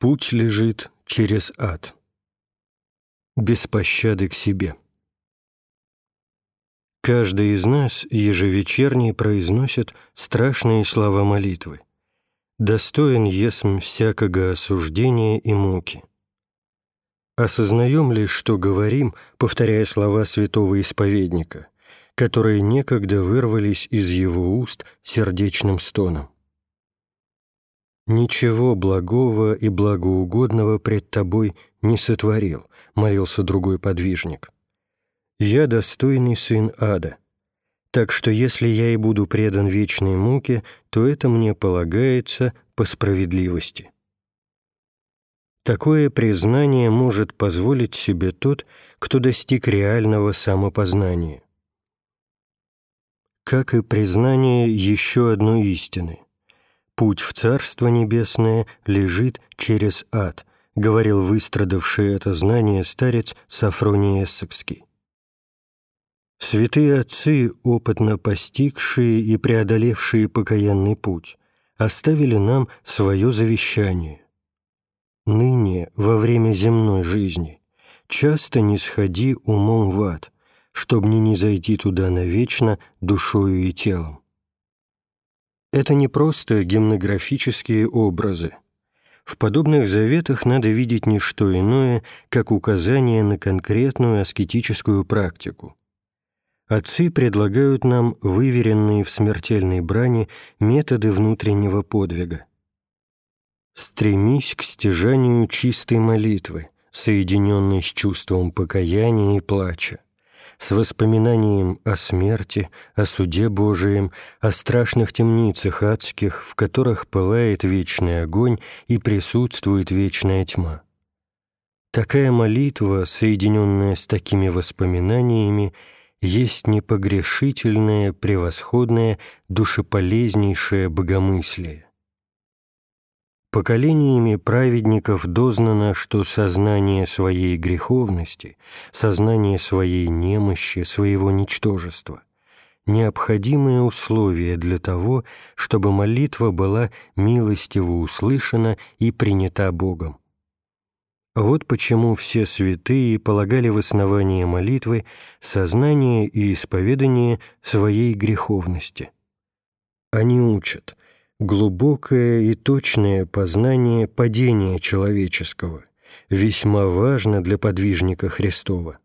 Путь лежит через ад. Без пощады к себе. Каждый из нас ежевечерне произносит страшные слова молитвы. «Достоин есм всякого осуждения и муки». Осознаем ли, что говорим, повторяя слова святого исповедника, которые некогда вырвались из его уст сердечным стоном? «Ничего благого и благоугодного пред тобой не сотворил», — молился другой подвижник. «Я достойный сын ада. Так что если я и буду предан вечной муке, то это мне полагается по справедливости». Такое признание может позволить себе тот, кто достиг реального самопознания. Как и признание еще одной истины. «Путь в Царство Небесное лежит через ад», говорил выстрадавший это знание старец Сафроний Эссекский. Святые отцы, опытно постигшие и преодолевшие покаянный путь, оставили нам свое завещание ныне, во время земной жизни, часто не сходи умом в ад, чтоб не не зайти туда навечно душою и телом. Это не просто гимнографические образы. В подобных заветах надо видеть не что иное, как указание на конкретную аскетическую практику. Отцы предлагают нам выверенные в смертельной брани методы внутреннего подвига. Стремись к стяжанию чистой молитвы, соединенной с чувством покаяния и плача, с воспоминанием о смерти, о суде Божием, о страшных темницах адских, в которых пылает вечный огонь и присутствует вечная тьма. Такая молитва, соединенная с такими воспоминаниями, есть непогрешительное, превосходное, душеполезнейшее богомыслие. Поколениями праведников дознано, что сознание своей греховности, сознание своей немощи, своего ничтожества – необходимые условия для того, чтобы молитва была милостиво услышана и принята Богом. Вот почему все святые полагали в основании молитвы сознание и исповедание своей греховности. Они учат – Глубокое и точное познание падения человеческого весьма важно для подвижника Христова.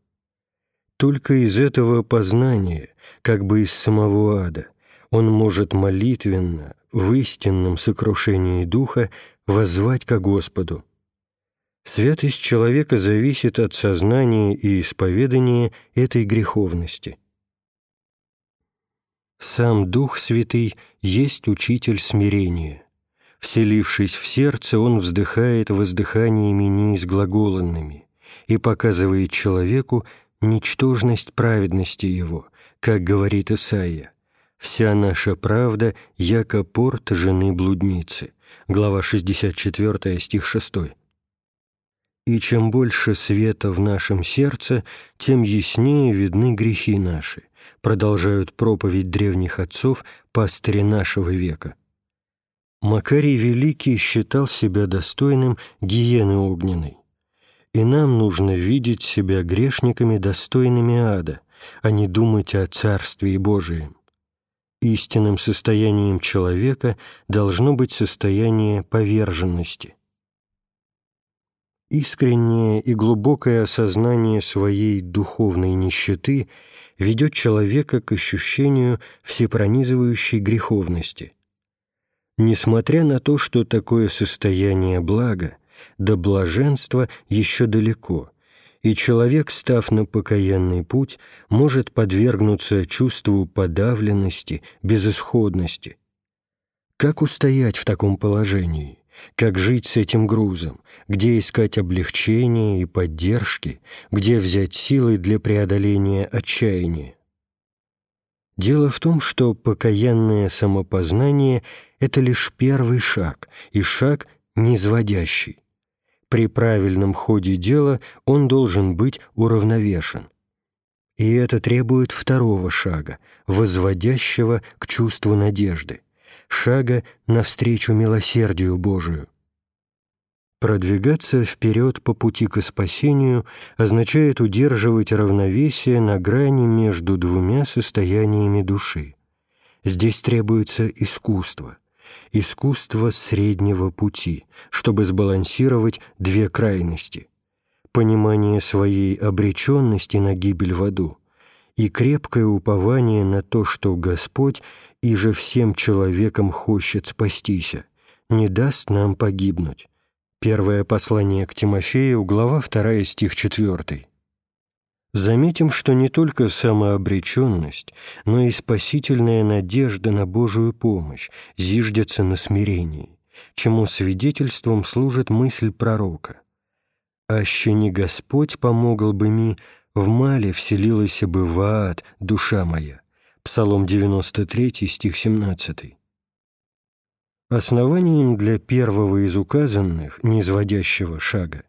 Только из этого познания, как бы из самого ада, он может молитвенно, в истинном сокрушении духа, воззвать ко Господу. Святость человека зависит от сознания и исповедания этой греховности – сам Дух Святый есть учитель смирения. Вселившись в сердце, он вздыхает воздыханиями неизглаголанными и показывает человеку ничтожность праведности его, как говорит Исаия. «Вся наша правда, яко порт жены блудницы». Глава 64, стих 6. «И чем больше света в нашем сердце, тем яснее видны грехи наши, продолжают проповедь древних отцов пастыри нашего века. Макарий Великий считал себя достойным гиены огненной. И нам нужно видеть себя грешниками, достойными ада, а не думать о Царстве Божием. Истинным состоянием человека должно быть состояние поверженности. Искреннее и глубокое осознание своей духовной нищеты – ведет человека к ощущению всепронизывающей греховности. Несмотря на то, что такое состояние блага, до блаженства еще далеко, и человек, став на покаянный путь, может подвергнуться чувству подавленности, безысходности. Как устоять в таком положении? Как жить с этим грузом? Где искать облегчения и поддержки? Где взять силы для преодоления отчаяния? Дело в том, что покаянное самопознание — это лишь первый шаг, и шаг низводящий. При правильном ходе дела он должен быть уравновешен. И это требует второго шага, возводящего к чувству надежды шага навстречу милосердию Божию. Продвигаться вперед по пути к спасению означает удерживать равновесие на грани между двумя состояниями души. Здесь требуется искусство, искусство среднего пути, чтобы сбалансировать две крайности – понимание своей обреченности на гибель в аду и крепкое упование на то, что Господь и же всем человеком хочет спастися, не даст нам погибнуть. Первое послание к Тимофею, глава 2, стих 4. Заметим, что не только самообреченность, но и спасительная надежда на Божию помощь зиждется на смирении, чему свидетельством служит мысль пророка. «Аще не Господь помогал бы ми, в мале вселилась бы в ад душа моя». Псалом 93, стих 17. Основанием для первого из указанных, неизводящего шага,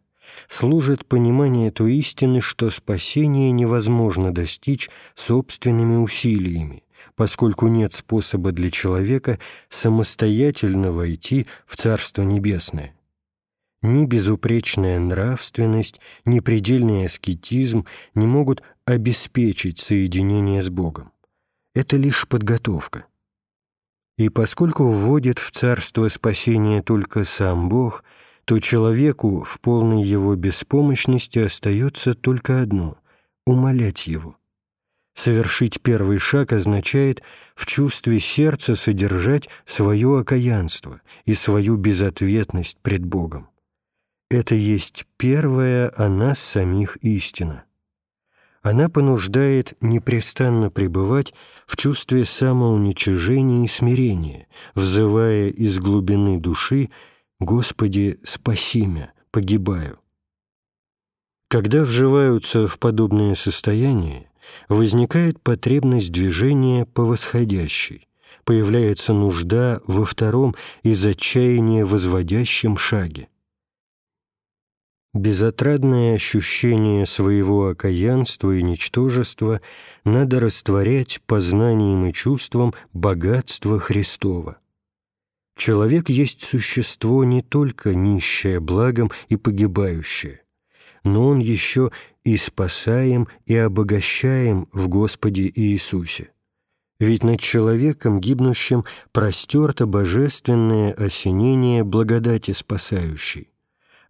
служит понимание той истины, что спасение невозможно достичь собственными усилиями, поскольку нет способа для человека самостоятельно войти в Царство Небесное. Ни безупречная нравственность, ни предельный аскетизм не могут обеспечить соединение с Богом. Это лишь подготовка. И поскольку вводит в царство спасения только сам Бог, то человеку в полной его беспомощности остается только одно — умолять его. Совершить первый шаг означает в чувстве сердца содержать свое окаянство и свою безответность пред Богом. Это есть первая о нас самих истина она понуждает непрестанно пребывать в чувстве самоуничижения и смирения, взывая из глубины души «Господи, спаси меня, погибаю». Когда вживаются в подобное состояние, возникает потребность движения по восходящей, появляется нужда во втором из отчаяния возводящем шаге. Безотрадное ощущение своего окаянства и ничтожества надо растворять познанием и чувством богатства Христова. Человек есть существо не только нищее благом и погибающее, но он еще и спасаем, и обогащаем в Господе Иисусе. Ведь над человеком, гибнущим, простерто божественное осенение благодати спасающей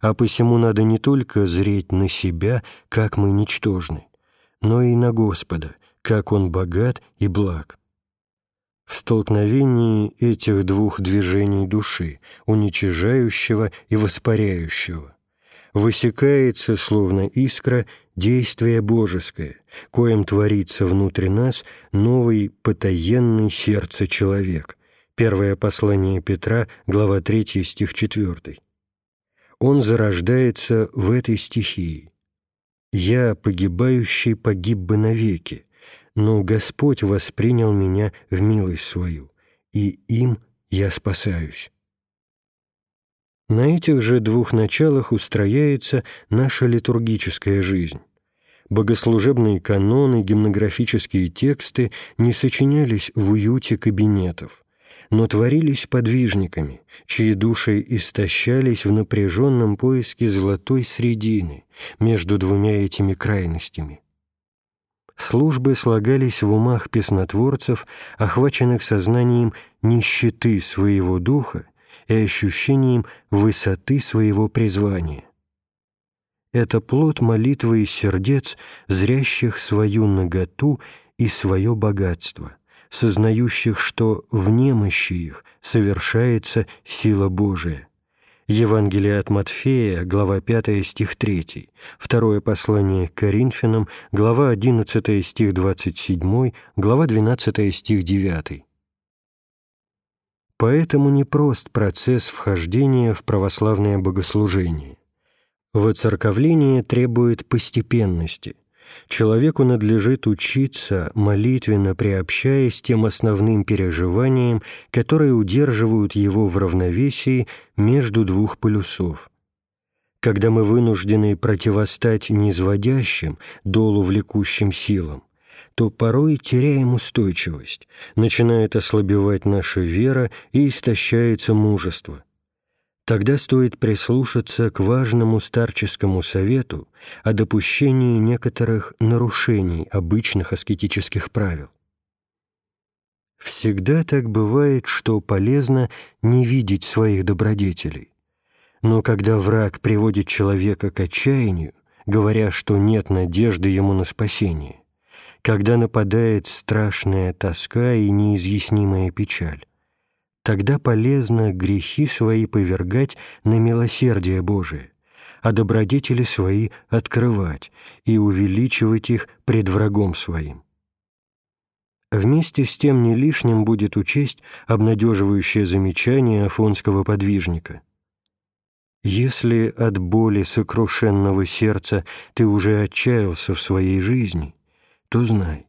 а посему надо не только зреть на себя, как мы ничтожны, но и на Господа, как Он богат и благ. В столкновении этих двух движений души, уничижающего и воспаряющего, высекается, словно искра, действие божеское, коим творится внутри нас новый потаенный сердце человек. Первое послание Петра, глава 3, стих 4 он зарождается в этой стихии. «Я, погибающий, погиб бы навеки, но Господь воспринял меня в милость свою, и им я спасаюсь». На этих же двух началах устрояется наша литургическая жизнь. Богослужебные каноны, гимнографические тексты не сочинялись в уюте кабинетов но творились подвижниками, чьи души истощались в напряженном поиске золотой средины между двумя этими крайностями. Службы слагались в умах песнотворцев, охваченных сознанием нищеты своего духа и ощущением высоты своего призвания. Это плод молитвы из сердец, зрящих свою наготу и свое богатство – сознающих, что в немощи их совершается сила Божия. Евангелие от Матфея, глава 5, стих 3, второе послание к Коринфянам, глава 11, стих 27, глава 12, стих 9. Поэтому непрост процесс вхождения в православное богослужение. Воцерковление требует постепенности – человеку надлежит учиться, молитвенно приобщаясь тем основным переживаниям, которые удерживают его в равновесии между двух полюсов. Когда мы вынуждены противостать низводящим, долу влекущим силам, то порой теряем устойчивость, начинает ослабевать наша вера и истощается мужество. Тогда стоит прислушаться к важному старческому совету о допущении некоторых нарушений обычных аскетических правил. Всегда так бывает, что полезно не видеть своих добродетелей. Но когда враг приводит человека к отчаянию, говоря, что нет надежды ему на спасение, когда нападает страшная тоска и неизъяснимая печаль, тогда полезно грехи свои повергать на милосердие Божие, а добродетели свои открывать и увеличивать их пред врагом своим. Вместе с тем не лишним будет учесть обнадеживающее замечание афонского подвижника. «Если от боли сокрушенного сердца ты уже отчаялся в своей жизни, то знай,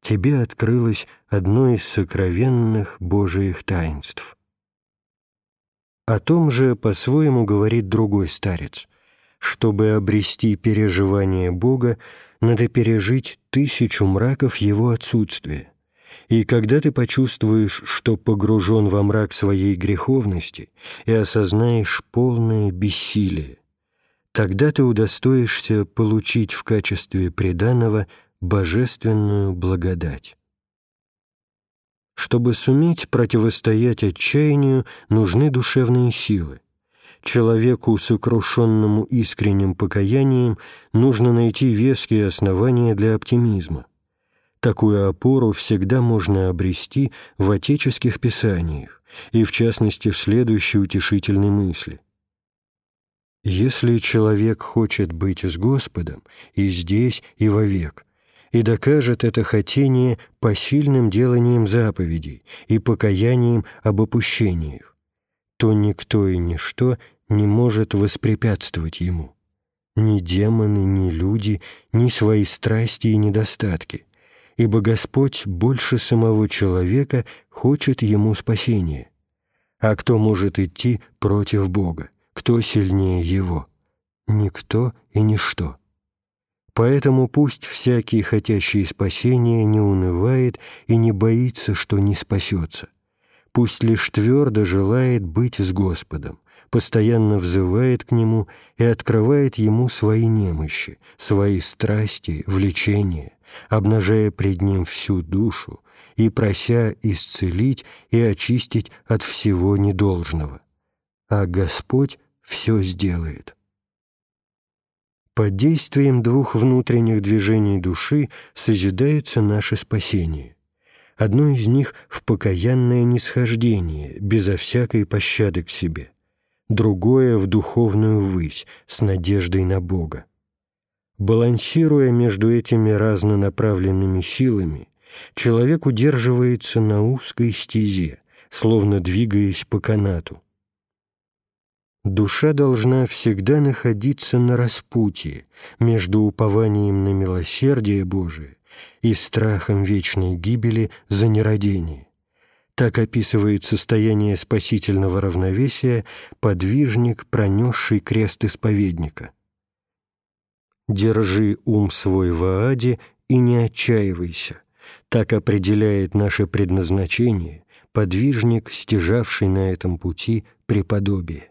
тебе открылось одно из сокровенных Божиих таинств. О том же по-своему говорит другой старец. Чтобы обрести переживание Бога, надо пережить тысячу мраков Его отсутствия. И когда ты почувствуешь, что погружен во мрак своей греховности и осознаешь полное бессилие, тогда ты удостоишься получить в качестве преданного божественную благодать. Чтобы суметь противостоять отчаянию, нужны душевные силы. Человеку, сокрушенному искренним покаянием, нужно найти веские основания для оптимизма. Такую опору всегда можно обрести в отеческих писаниях и, в частности, в следующей утешительной мысли. «Если человек хочет быть с Господом и здесь, и вовек, и докажет это хотение посильным деланием заповедей и покаянием об опущениях, то никто и ничто не может воспрепятствовать ему. Ни демоны, ни люди, ни свои страсти и недостатки, ибо Господь больше самого человека хочет ему спасения. А кто может идти против Бога? Кто сильнее его? Никто и ничто. Поэтому пусть всякий, хотящий спасения, не унывает и не боится, что не спасется. Пусть лишь твердо желает быть с Господом, постоянно взывает к Нему и открывает Ему свои немощи, свои страсти, влечения, обнажая пред Ним всю душу и прося исцелить и очистить от всего недолжного. А Господь все сделает. Под действием двух внутренних движений души созидается наше спасение. Одно из них — в покаянное нисхождение, безо всякой пощады к себе. Другое — в духовную высь, с надеждой на Бога. Балансируя между этими разнонаправленными силами, человек удерживается на узкой стезе, словно двигаясь по канату. Душа должна всегда находиться на распутье между упованием на милосердие Божие и страхом вечной гибели за нерадение. Так описывает состояние спасительного равновесия подвижник, пронесший крест исповедника. «Держи ум свой в Ааде и не отчаивайся», так определяет наше предназначение подвижник, стяжавший на этом пути преподобие.